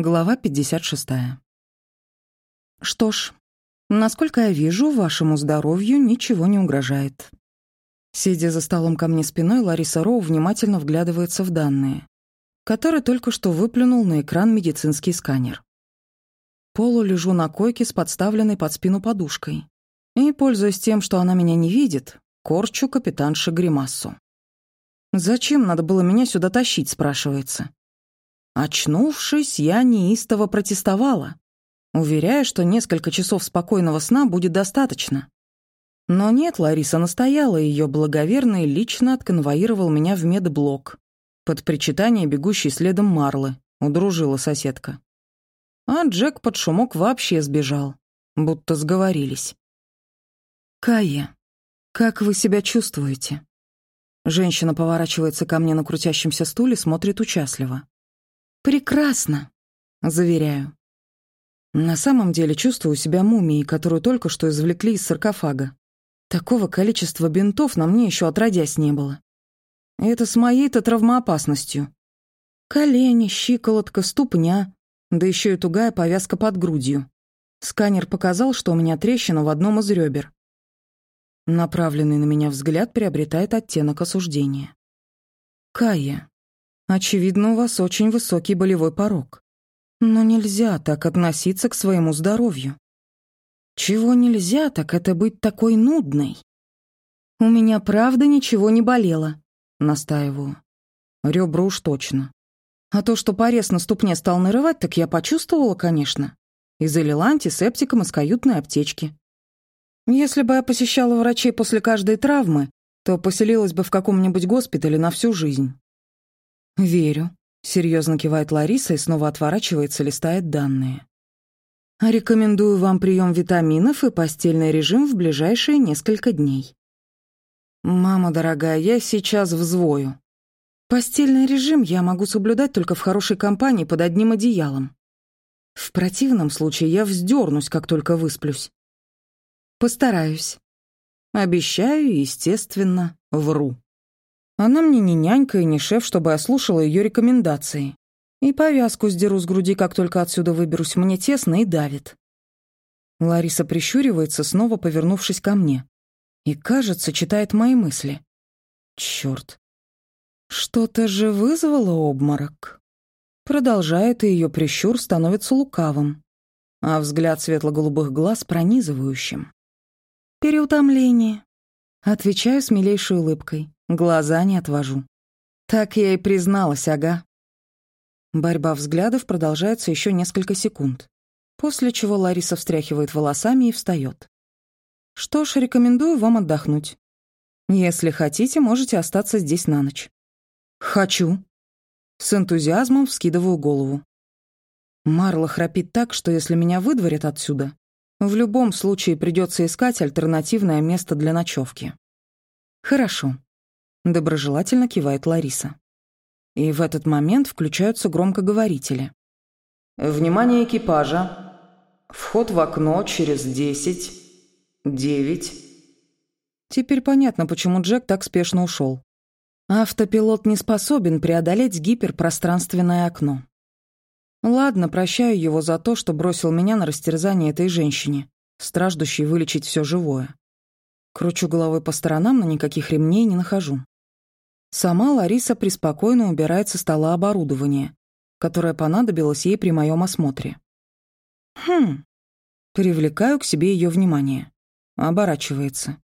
Глава 56. Что ж, насколько я вижу, вашему здоровью ничего не угрожает. Сидя за столом ко мне спиной, Лариса Роу внимательно вглядывается в данные, которые только что выплюнул на экран медицинский сканер. Полу лежу на койке с подставленной под спину подушкой. И, пользуясь тем, что она меня не видит, корчу капитанше гримассу. «Зачем надо было меня сюда тащить?» — спрашивается. Очнувшись, я неистово протестовала, уверяя, что несколько часов спокойного сна будет достаточно. Но нет, Лариса настояла, и ее благоверный лично отконвоировал меня в медблок. Под причитание бегущей следом Марлы, удружила соседка. А Джек под шумок вообще сбежал, будто сговорились. «Кая, как вы себя чувствуете?» Женщина поворачивается ко мне на крутящемся стуле, смотрит участливо. «Прекрасно», — заверяю. На самом деле чувствую себя мумией, которую только что извлекли из саркофага. Такого количества бинтов на мне еще отродясь не было. Это с моей-то травмоопасностью. Колени, щиколотка, ступня, да еще и тугая повязка под грудью. Сканер показал, что у меня трещина в одном из ребер. Направленный на меня взгляд приобретает оттенок осуждения. «Кая, Очевидно, у вас очень высокий болевой порог. Но нельзя так относиться к своему здоровью. Чего нельзя, так это быть такой нудной. У меня правда ничего не болело, настаиваю. Ребра уж точно. А то, что порез на ступне стал нарывать, так я почувствовала, конечно. И залила антисептиком из каютной аптечки. Если бы я посещала врачей после каждой травмы, то поселилась бы в каком-нибудь госпитале на всю жизнь. «Верю», — серьезно кивает Лариса и снова отворачивается, листает данные. «Рекомендую вам прием витаминов и постельный режим в ближайшие несколько дней». «Мама дорогая, я сейчас взвою. Постельный режим я могу соблюдать только в хорошей компании под одним одеялом. В противном случае я вздернусь, как только высплюсь. Постараюсь. Обещаю, естественно, вру». Она мне не нянька и не шеф, чтобы я слушала ее рекомендации. И повязку сдеру с груди, как только отсюда выберусь, мне тесно и давит. Лариса прищуривается, снова повернувшись ко мне. И, кажется, читает мои мысли. Черт. Что-то же вызвало обморок. Продолжает, и ее прищур становится лукавым, а взгляд светло-голубых глаз пронизывающим. Переутомление. Отвечаю с милейшей улыбкой. Глаза не отвожу. Так я и призналась, ага. Борьба взглядов продолжается еще несколько секунд, после чего Лариса встряхивает волосами и встает. Что ж, рекомендую вам отдохнуть. Если хотите, можете остаться здесь на ночь. Хочу. С энтузиазмом вскидываю голову. Марла храпит так, что если меня выдворят отсюда, в любом случае придется искать альтернативное место для ночевки. Хорошо. Доброжелательно кивает Лариса. И в этот момент включаются громкоговорители. «Внимание экипажа! Вход в окно через десять, девять...» Теперь понятно, почему Джек так спешно ушел. Автопилот не способен преодолеть гиперпространственное окно. Ладно, прощаю его за то, что бросил меня на растерзание этой женщине, страждущей вылечить все живое. Кручу головой по сторонам, но никаких ремней не нахожу. Сама Лариса преспокойно убирает со стола оборудование, которое понадобилось ей при моем осмотре. Хм. Привлекаю к себе ее внимание. Оборачивается.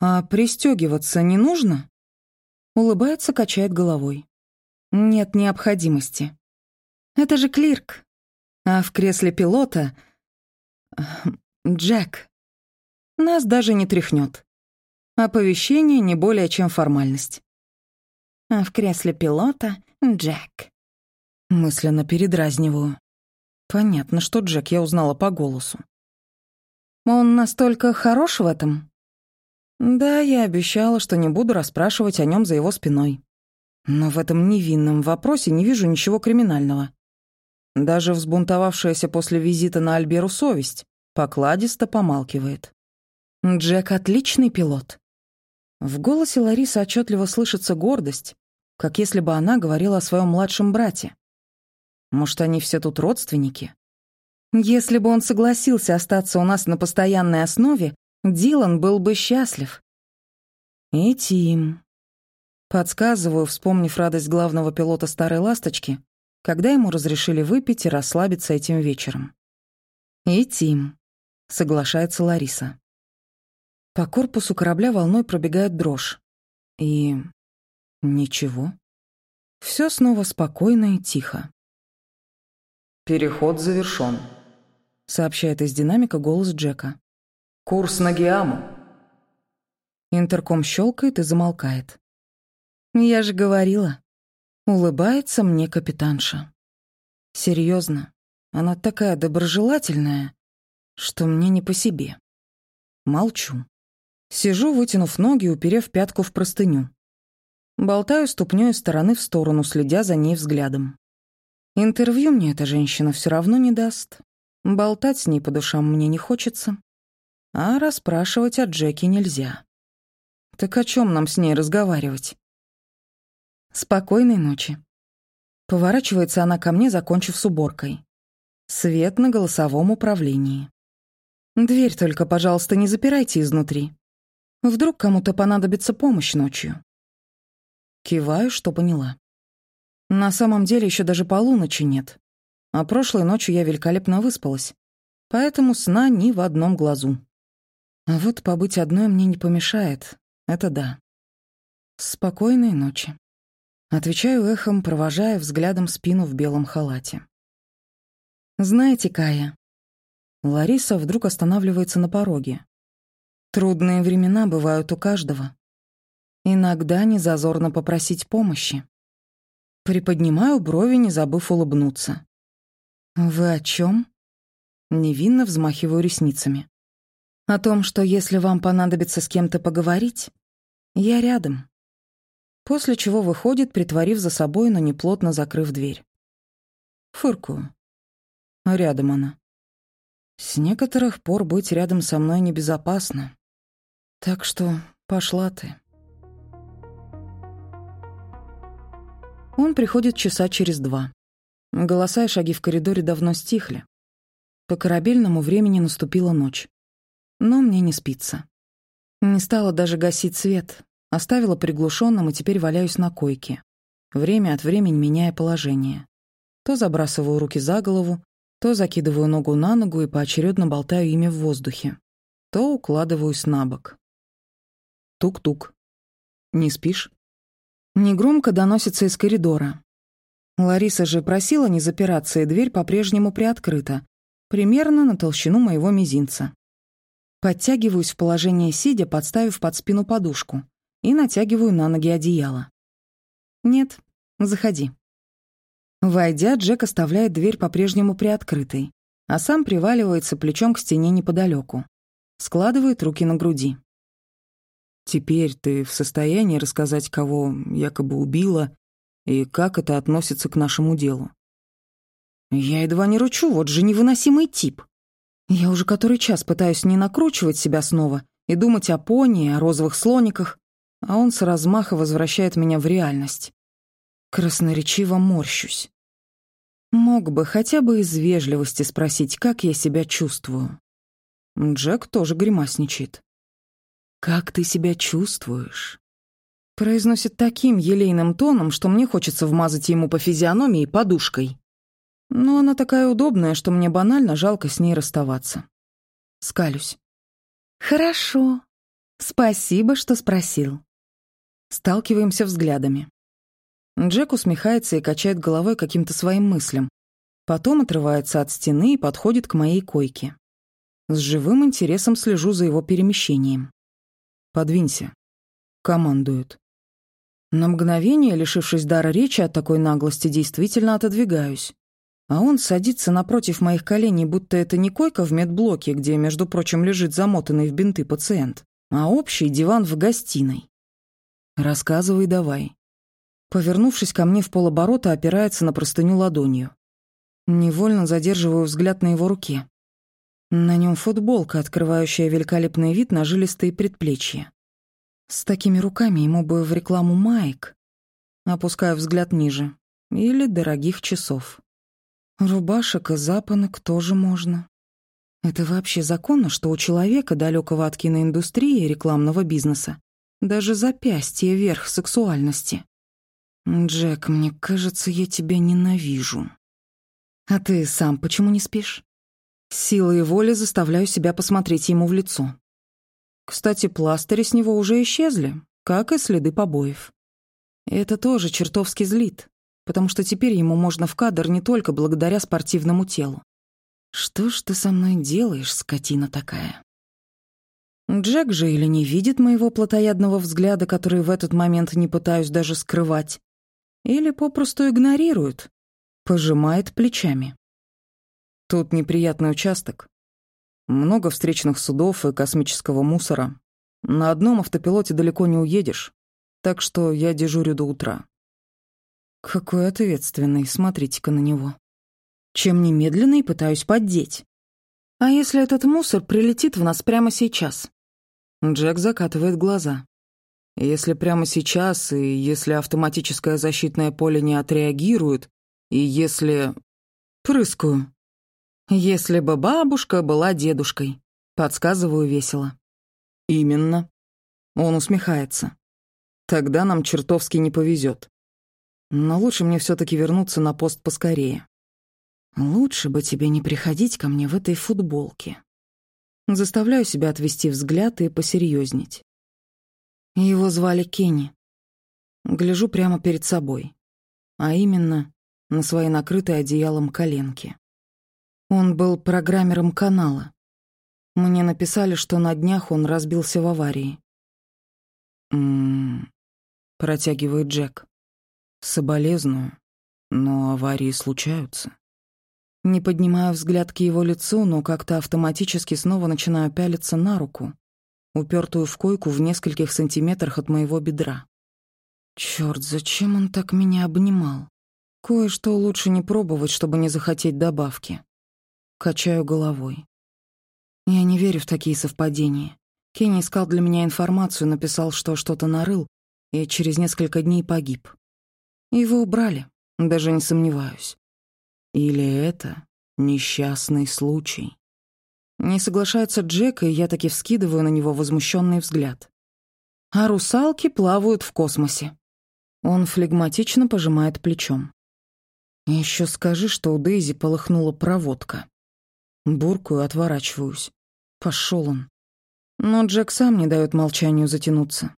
А пристегиваться не нужно? Улыбается, качает головой. Нет необходимости. Это же клирк. А в кресле пилота... Джек. Нас даже не тряхнет. Оповещение не более чем формальность а в кресле пилота — Джек. Мысленно передразниваю. Понятно, что Джек я узнала по голосу. Он настолько хорош в этом? Да, я обещала, что не буду расспрашивать о нем за его спиной. Но в этом невинном вопросе не вижу ничего криминального. Даже взбунтовавшаяся после визита на Альберу совесть покладисто помалкивает. Джек — отличный пилот. В голосе Ларисы отчетливо слышится гордость, как если бы она говорила о своем младшем брате. Может, они все тут родственники? Если бы он согласился остаться у нас на постоянной основе, Дилан был бы счастлив. И Тим. Подсказываю, вспомнив радость главного пилота «Старой ласточки», когда ему разрешили выпить и расслабиться этим вечером. И Тим. Соглашается Лариса. По корпусу корабля волной пробегает дрожь. И... ничего. Все снова спокойно и тихо. «Переход завершен», — сообщает из динамика голос Джека. «Курс на Гиаму». Интерком щелкает и замолкает. «Я же говорила». Улыбается мне капитанша. Серьезно, она такая доброжелательная, что мне не по себе. Молчу. Сижу, вытянув ноги, уперев пятку в простыню. Болтаю ступнёй из стороны в сторону, следя за ней взглядом. Интервью мне эта женщина все равно не даст. Болтать с ней по душам мне не хочется. А расспрашивать о Джеки нельзя. Так о чем нам с ней разговаривать? Спокойной ночи. Поворачивается она ко мне, закончив с уборкой. Свет на голосовом управлении. Дверь только, пожалуйста, не запирайте изнутри. Вдруг кому-то понадобится помощь ночью. Киваю, что поняла. На самом деле еще даже полуночи нет. А прошлой ночью я великолепно выспалась. Поэтому сна ни в одном глазу. А вот побыть одной мне не помешает. Это да. Спокойной ночи. Отвечаю эхом, провожая взглядом спину в белом халате. «Знаете, Кая...» Лариса вдруг останавливается на пороге, Трудные времена бывают у каждого. Иногда не зазорно попросить помощи. Приподнимаю брови, не забыв улыбнуться. «Вы о чем? Невинно взмахиваю ресницами. «О том, что если вам понадобится с кем-то поговорить, я рядом». После чего выходит, притворив за собой, но неплотно закрыв дверь. Фыркую. Рядом она. С некоторых пор быть рядом со мной небезопасно. Так что пошла ты. Он приходит часа через два. Голоса и шаги в коридоре давно стихли. По корабельному времени наступила ночь. Но мне не спится. Не стала даже гасить свет, оставила приглушенным и теперь валяюсь на койке, время от времени меняя положение. То забрасываю руки за голову, то закидываю ногу на ногу и поочередно болтаю ими в воздухе, то укладываюсь на бок. Тук-тук. «Не спишь?» Негромко доносится из коридора. Лариса же просила не запираться, и дверь по-прежнему приоткрыта, примерно на толщину моего мизинца. Подтягиваюсь в положение сидя, подставив под спину подушку, и натягиваю на ноги одеяло. «Нет, заходи». Войдя, Джек оставляет дверь по-прежнему приоткрытой, а сам приваливается плечом к стене неподалеку. Складывает руки на груди. Теперь ты в состоянии рассказать, кого якобы убила, и как это относится к нашему делу? Я едва не ручу, вот же невыносимый тип. Я уже который час пытаюсь не накручивать себя снова и думать о пони, о розовых слониках, а он с размаха возвращает меня в реальность. Красноречиво морщусь. Мог бы хотя бы из вежливости спросить, как я себя чувствую. Джек тоже гримасничает. «Как ты себя чувствуешь?» Произносит таким елейным тоном, что мне хочется вмазать ему по физиономии подушкой. Но она такая удобная, что мне банально жалко с ней расставаться. Скалюсь. «Хорошо. Спасибо, что спросил». Сталкиваемся взглядами. Джек усмехается и качает головой каким-то своим мыслям. Потом отрывается от стены и подходит к моей койке. С живым интересом слежу за его перемещением. Подвинься. Командует. На мгновение, лишившись дара речи от такой наглости, действительно отодвигаюсь. А он садится напротив моих коленей, будто это не койка в медблоке, где, между прочим, лежит замотанный в бинты пациент, а общий диван в гостиной. «Рассказывай давай». Повернувшись ко мне в полоборота, опирается на простыню ладонью. Невольно задерживаю взгляд на его руке. На нем футболка, открывающая великолепный вид на жилистые предплечья. С такими руками ему бы в рекламу маек. Опускаю взгляд ниже. Или дорогих часов. Рубашек и запонок тоже можно. Это вообще законно, что у человека, далекого от киноиндустрии и рекламного бизнеса, даже запястье верх сексуальности. Джек, мне кажется, я тебя ненавижу. А ты сам почему не спишь? Силой воли заставляю себя посмотреть ему в лицо. Кстати, пластыри с него уже исчезли, как и следы побоев. Это тоже чертовски злит, потому что теперь ему можно в кадр не только благодаря спортивному телу. Что ж ты со мной делаешь, скотина такая? Джек же или не видит моего плотоядного взгляда, который в этот момент не пытаюсь даже скрывать, или попросту игнорирует, пожимает плечами. Тут неприятный участок. Много встречных судов и космического мусора. На одном автопилоте далеко не уедешь, так что я дежурю до утра. Какой ответственный, смотрите-ка на него. Чем немедленно и пытаюсь поддеть. А если этот мусор прилетит в нас прямо сейчас? Джек закатывает глаза. Если прямо сейчас, и если автоматическое защитное поле не отреагирует, и если... Прыскаю. Если бы бабушка была дедушкой. Подсказываю весело. Именно. Он усмехается. Тогда нам чертовски не повезет. Но лучше мне все таки вернуться на пост поскорее. Лучше бы тебе не приходить ко мне в этой футболке. Заставляю себя отвести взгляд и посерьезнеть. Его звали Кенни. Гляжу прямо перед собой. А именно, на свои накрытые одеялом коленки. Он был программером канала. Мне написали, что на днях он разбился в аварии. «М-м-м», протягивает Джек. «Соболезную, но аварии случаются». Не поднимаю взгляд к его лицу, но как-то автоматически снова начинаю пялиться на руку, упертую в койку в нескольких сантиметрах от моего бедра. Чёрт, зачем он так меня обнимал? Кое-что лучше не пробовать, чтобы не захотеть добавки. Качаю головой. Я не верю в такие совпадения. Кенни искал для меня информацию, написал, что что-то нарыл, и через несколько дней погиб. Его убрали, даже не сомневаюсь. Или это несчастный случай? Не соглашается Джек, и я таки вскидываю на него возмущенный взгляд. А русалки плавают в космосе. Он флегматично пожимает плечом. Еще скажи, что у Дейзи полыхнула проводка. Буркую, отворачиваюсь. Пошел он. Но Джек сам не дает молчанию затянуться.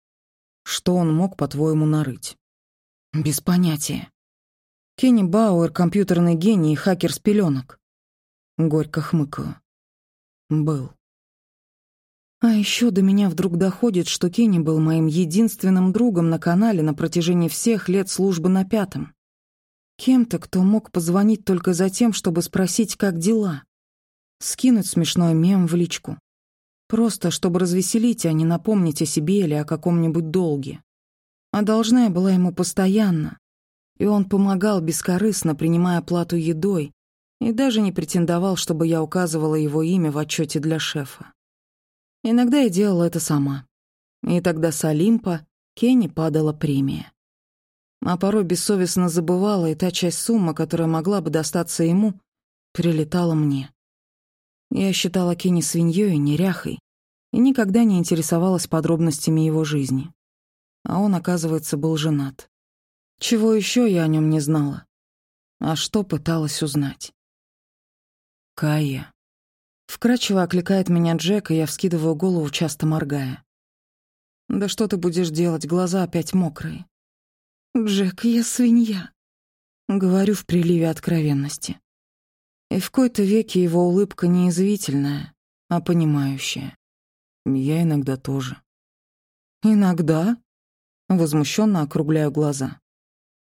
Что он мог, по-твоему, нарыть? Без понятия. Кенни Бауэр — компьютерный гений и хакер с пеленок. Горько хмыкаю. Был. А еще до меня вдруг доходит, что Кенни был моим единственным другом на канале на протяжении всех лет службы на пятом. Кем-то, кто мог позвонить только за тем, чтобы спросить, как дела скинуть смешной мем в личку. Просто, чтобы развеселить, а не напомнить о себе или о каком-нибудь долге. А должна я была ему постоянно. И он помогал бескорыстно, принимая плату едой, и даже не претендовал, чтобы я указывала его имя в отчете для шефа. Иногда я делала это сама. И тогда с Олимпа Кенни падала премия. А порой бессовестно забывала, и та часть суммы, которая могла бы достаться ему, прилетала мне. Я считала Кенни свиньей неряхой и никогда не интересовалась подробностями его жизни. А он, оказывается, был женат. Чего еще я о нем не знала? А что пыталась узнать? Кая. Вкрадчиво окликает меня Джек, и я вскидываю голову, часто моргая. «Да что ты будешь делать? Глаза опять мокрые». «Джек, я свинья», — говорю в приливе откровенности. И в кои-то веке его улыбка не извительная, а понимающая. Я иногда тоже. «Иногда?» Возмущенно округляю глаза.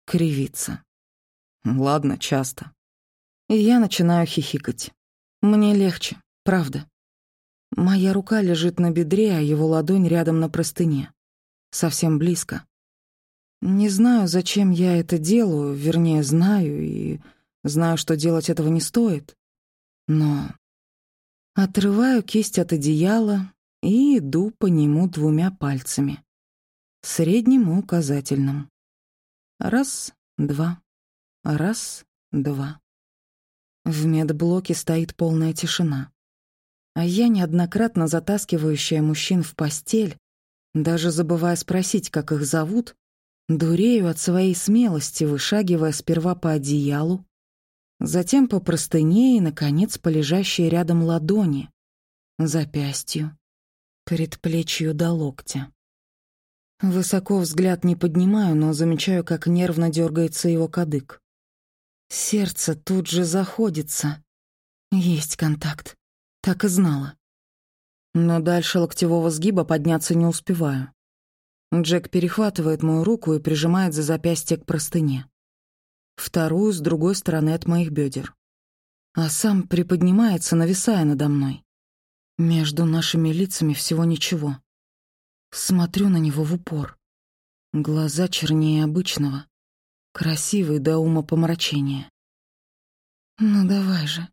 Кривится. Ладно, часто. И я начинаю хихикать. Мне легче, правда. Моя рука лежит на бедре, а его ладонь рядом на простыне. Совсем близко. Не знаю, зачем я это делаю, вернее, знаю, и Знаю, что делать этого не стоит. Но отрываю кисть от одеяла и иду по нему двумя пальцами. Средним и указательным. Раз, два, раз, два. В медблоке стоит полная тишина. А я, неоднократно затаскивающая мужчин в постель, даже забывая спросить, как их зовут, дурею от своей смелости, вышагивая сперва по одеялу, затем по простыне и, наконец, по лежащей рядом ладони, запястью, предплечью до локтя. Высоко взгляд не поднимаю, но замечаю, как нервно дергается его кадык. Сердце тут же заходится. Есть контакт. Так и знала. Но дальше локтевого сгиба подняться не успеваю. Джек перехватывает мою руку и прижимает за запястье к простыне. Вторую с другой стороны от моих бедер. А сам приподнимается, нависая надо мной. Между нашими лицами всего ничего. Смотрю на него в упор. Глаза чернее обычного. Красивый до ума помрачения. «Ну давай же».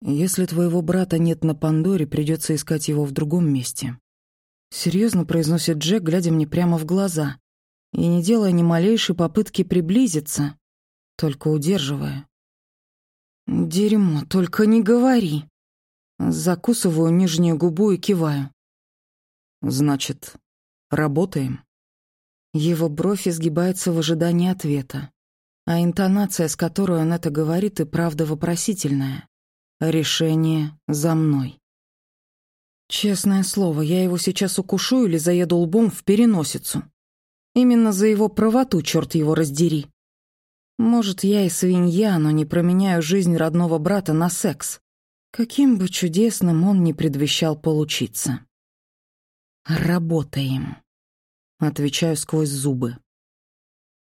«Если твоего брата нет на Пандоре, придется искать его в другом месте», Серьезно произносит Джек, глядя мне прямо в глаза и не делая ни малейшей попытки приблизиться, только удерживая. «Дерьмо, только не говори!» Закусываю нижнюю губу и киваю. «Значит, работаем?» Его бровь изгибается в ожидании ответа, а интонация, с которой он это говорит, и правда вопросительная. Решение за мной. Честное слово, я его сейчас укушу или заеду лбом в переносицу. Именно за его правоту, черт его раздери. Может, я и свинья, но не променяю жизнь родного брата на секс. Каким бы чудесным он ни предвещал получиться. «Работаем», — отвечаю сквозь зубы.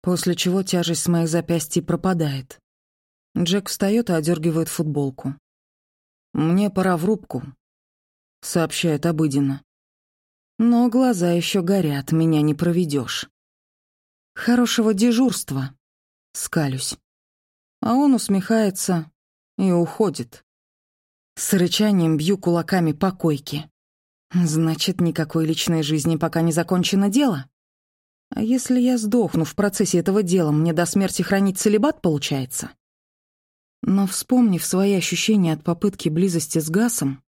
После чего тяжесть с моих запястьей пропадает. Джек встает и одергивает футболку. «Мне пора в рубку сообщает обыденно. Но глаза еще горят, меня не проведешь. Хорошего дежурства, скалюсь. А он усмехается и уходит. С рычанием бью кулаками по койке. Значит, никакой личной жизни пока не закончено дело? А если я сдохну в процессе этого дела, мне до смерти хранить целебат получается? Но вспомнив свои ощущения от попытки близости с Гасом,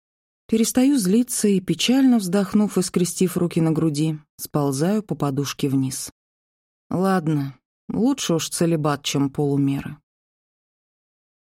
Перестаю злиться и, печально вздохнув и скрестив руки на груди, сползаю по подушке вниз. Ладно, лучше уж целебат, чем полумеры.